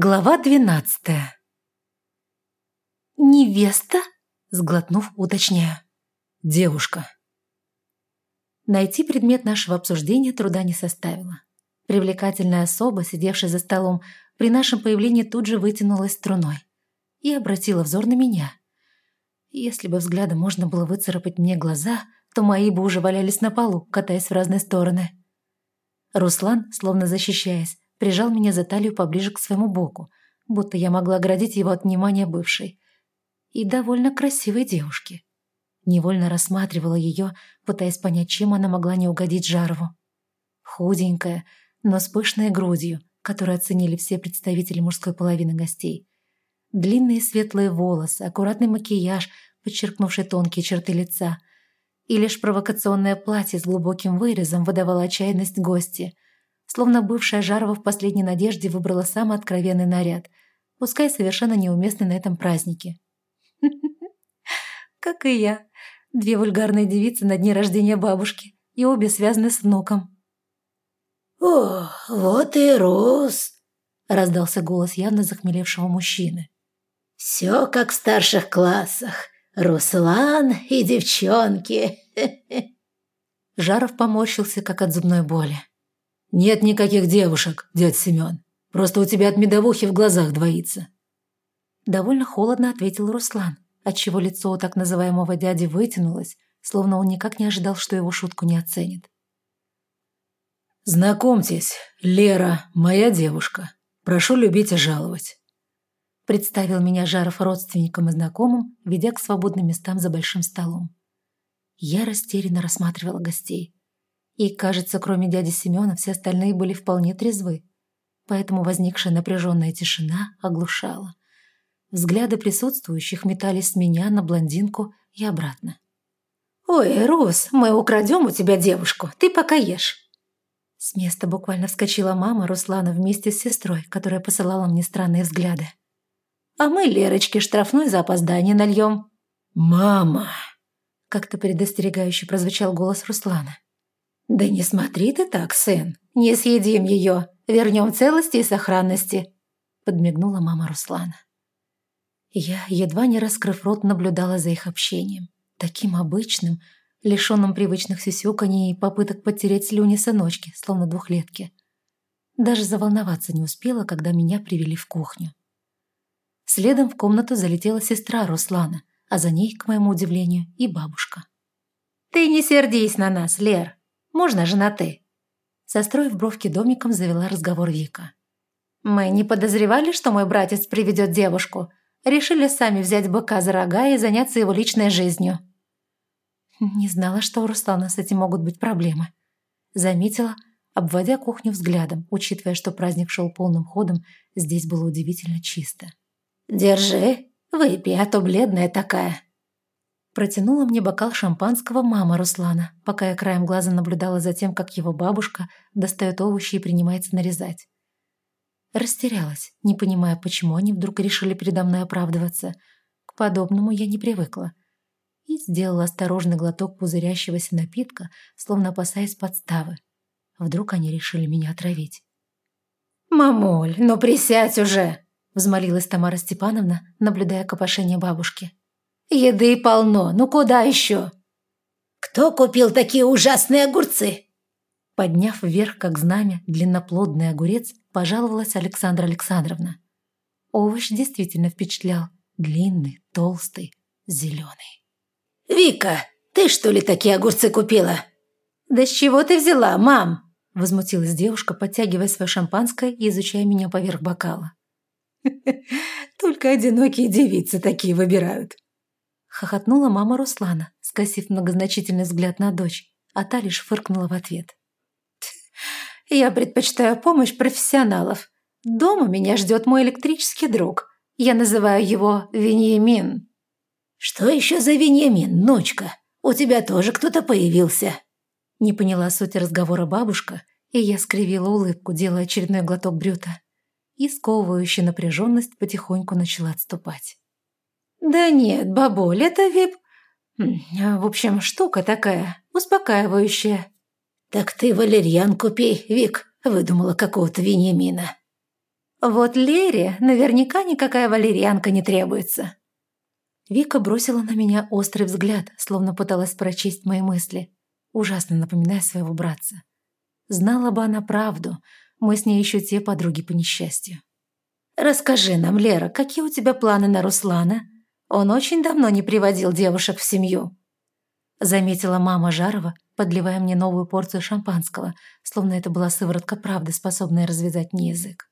Глава двенадцатая. «Невеста?» – сглотнув, уточняю. «Девушка». Найти предмет нашего обсуждения труда не составило. Привлекательная особа, сидевшая за столом, при нашем появлении тут же вытянулась струной и обратила взор на меня. Если бы взглядом можно было выцарапать мне глаза, то мои бы уже валялись на полу, катаясь в разные стороны. Руслан, словно защищаясь, прижал меня за талию поближе к своему боку, будто я могла оградить его от внимания бывшей. И довольно красивой девушки. Невольно рассматривала ее, пытаясь понять, чем она могла не угодить Жарову. Худенькая, но с пышной грудью, которую оценили все представители мужской половины гостей. Длинные светлые волосы, аккуратный макияж, подчеркнувший тонкие черты лица. И лишь провокационное платье с глубоким вырезом выдавало отчаянность гости – Словно бывшая Жарова в последней надежде выбрала самый откровенный наряд, пускай совершенно неуместный на этом празднике. Как и я. Две вульгарные девицы на дне рождения бабушки, и обе связаны с внуком. «О, вот и Рус!» — раздался голос явно захмелевшего мужчины. «Все как в старших классах. Руслан и девчонки!» Жаров поморщился, как от зубной боли. «Нет никаких девушек, дядь Семен. Просто у тебя от медовухи в глазах двоится». Довольно холодно ответил Руслан, отчего лицо у так называемого дяди вытянулось, словно он никак не ожидал, что его шутку не оценит. «Знакомьтесь, Лера, моя девушка. Прошу любить и жаловать». Представил меня Жаров родственникам и знакомым, ведя к свободным местам за большим столом. Я растерянно рассматривала гостей. И, кажется, кроме дяди Семена, все остальные были вполне трезвы. Поэтому возникшая напряженная тишина оглушала. Взгляды присутствующих метались с меня на блондинку и обратно. «Ой, Рус, мы украдем у тебя девушку, ты пока ешь». С места буквально вскочила мама Руслана вместе с сестрой, которая посылала мне странные взгляды. «А мы Лерочке штрафной за опоздание нальем». «Мама!» Как-то предостерегающе прозвучал голос Руслана. «Да не смотри ты так, сын. Не съедим ее. Вернем целости и сохранности», — подмигнула мама Руслана. Я, едва не раскрыв рот, наблюдала за их общением. Таким обычным, лишенным привычных сюсюканий и попыток подтереть слюни сыночки, словно двухлетки. Даже заволноваться не успела, когда меня привели в кухню. Следом в комнату залетела сестра Руслана, а за ней, к моему удивлению, и бабушка. «Ты не сердись на нас, Лер. Можно же на «ты»?» Состроив бровки домиком, завела разговор Вика. «Мы не подозревали, что мой братец приведет девушку. Решили сами взять быка за рога и заняться его личной жизнью». Не знала, что у Руслана с этим могут быть проблемы. Заметила, обводя кухню взглядом, учитывая, что праздник шел полным ходом, здесь было удивительно чисто. «Держи, выпей, а то бледная такая». Протянула мне бокал шампанского мама Руслана, пока я краем глаза наблюдала за тем, как его бабушка достает овощи и принимается нарезать. Растерялась, не понимая, почему они вдруг решили передо мной оправдываться. К подобному я не привыкла. И сделала осторожный глоток пузырящегося напитка, словно опасаясь подставы. Вдруг они решили меня отравить. «Мамуль, ну присядь уже!» взмолилась Тамара Степановна, наблюдая копошение бабушки. Еды полно, ну куда еще? Кто купил такие ужасные огурцы? Подняв вверх, как знамя, длинноплодный огурец, пожаловалась Александра Александровна. Овощ действительно впечатлял. Длинный, толстый, зеленый. «Вика, ты что ли такие огурцы купила?» «Да с чего ты взяла, мам?» Возмутилась девушка, подтягивая свое шампанское и изучая меня поверх бокала. «Только одинокие девицы такие выбирают», Хохотнула мама Руслана, скосив многозначительный взгляд на дочь, а та лишь фыркнула в ответ. «Я предпочитаю помощь профессионалов. Дома меня ждет мой электрический друг. Я называю его Веньямин». «Что еще за Веньямин, внучка? У тебя тоже кто-то появился?» Не поняла сути разговора бабушка, и я скривила улыбку, делая очередной глоток брюта. И сковывающая напряженность потихоньку начала отступать. «Да нет, бабуль, это вип... В общем, штука такая, успокаивающая». «Так ты валерьян купи, Вик», — выдумала какого-то Вениамина. Вот Лере наверняка никакая валерьянка не требуется. Вика бросила на меня острый взгляд, словно пыталась прочесть мои мысли, ужасно напоминая своего братца. Знала бы она правду, мы с ней еще те подруги по несчастью. «Расскажи нам, Лера, какие у тебя планы на Руслана? Он очень давно не приводил девушек в семью», заметила мама Жарова, подливая мне новую порцию шампанского, словно это была сыворотка правды, способная развязать мне язык.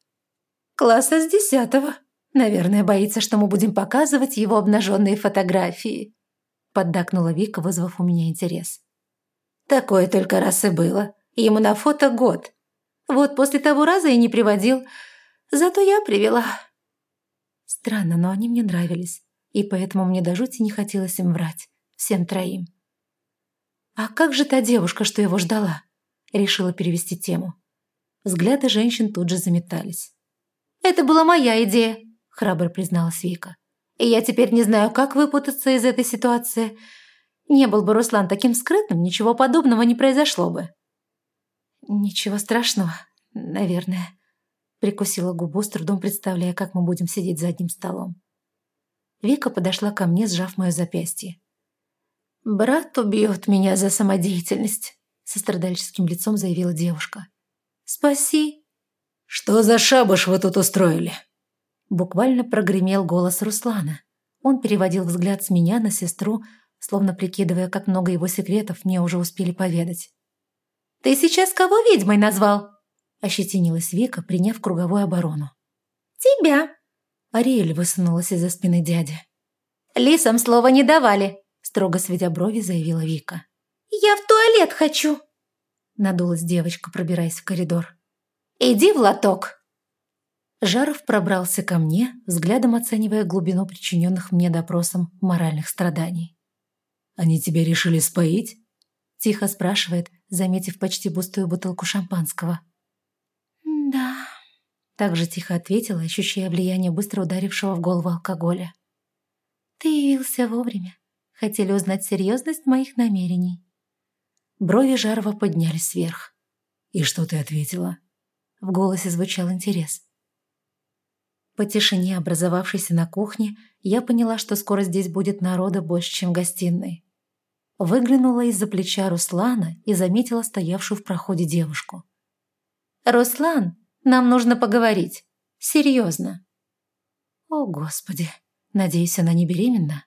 «Класса с десятого», Наверное, боится, что мы будем показывать его обнаженные фотографии. Поддакнула Вика, вызвав у меня интерес. Такое только раз и было. Ему на фото год. Вот после того раза и не приводил. Зато я привела. Странно, но они мне нравились. И поэтому мне до жути не хотелось им врать. Всем троим. «А как же та девушка, что его ждала?» Решила перевести тему. Взгляды женщин тут же заметались. «Это была моя идея храбро призналась Вика. «И я теперь не знаю, как выпутаться из этой ситуации. Не был бы Руслан таким скрытным, ничего подобного не произошло бы». «Ничего страшного, наверное», — прикусила губу, с трудом представляя, как мы будем сидеть за одним столом. Вика подошла ко мне, сжав мое запястье. «Брат убьет меня за самодеятельность», — со страдальческим лицом заявила девушка. «Спаси». «Что за шабаш вы тут устроили?» Буквально прогремел голос Руслана. Он переводил взгляд с меня на сестру, словно прикидывая, как много его секретов мне уже успели поведать. «Ты сейчас кого ведьмой назвал?» Ощетинилась Вика, приняв круговую оборону. «Тебя!» Ариэль высунулась из-за спины дяди. «Лисам слова не давали!» Строго сведя брови, заявила Вика. «Я в туалет хочу!» Надулась девочка, пробираясь в коридор. «Иди в лоток!» Жаров пробрался ко мне, взглядом оценивая глубину причиненных мне допросом моральных страданий. «Они тебя решили споить?» – тихо спрашивает, заметив почти пустую бутылку шампанского. «Да», – также тихо ответила, ощущая влияние быстро ударившего в голову алкоголя. «Ты явился вовремя. Хотели узнать серьезность моих намерений». Брови Жарова поднялись вверх. «И что ты ответила?» В голосе звучал интерес. По тишине, образовавшейся на кухне, я поняла, что скоро здесь будет народа больше, чем гостиной. Выглянула из-за плеча Руслана и заметила стоявшую в проходе девушку. «Руслан, нам нужно поговорить. Серьезно». «О, Господи! Надеюсь, она не беременна?»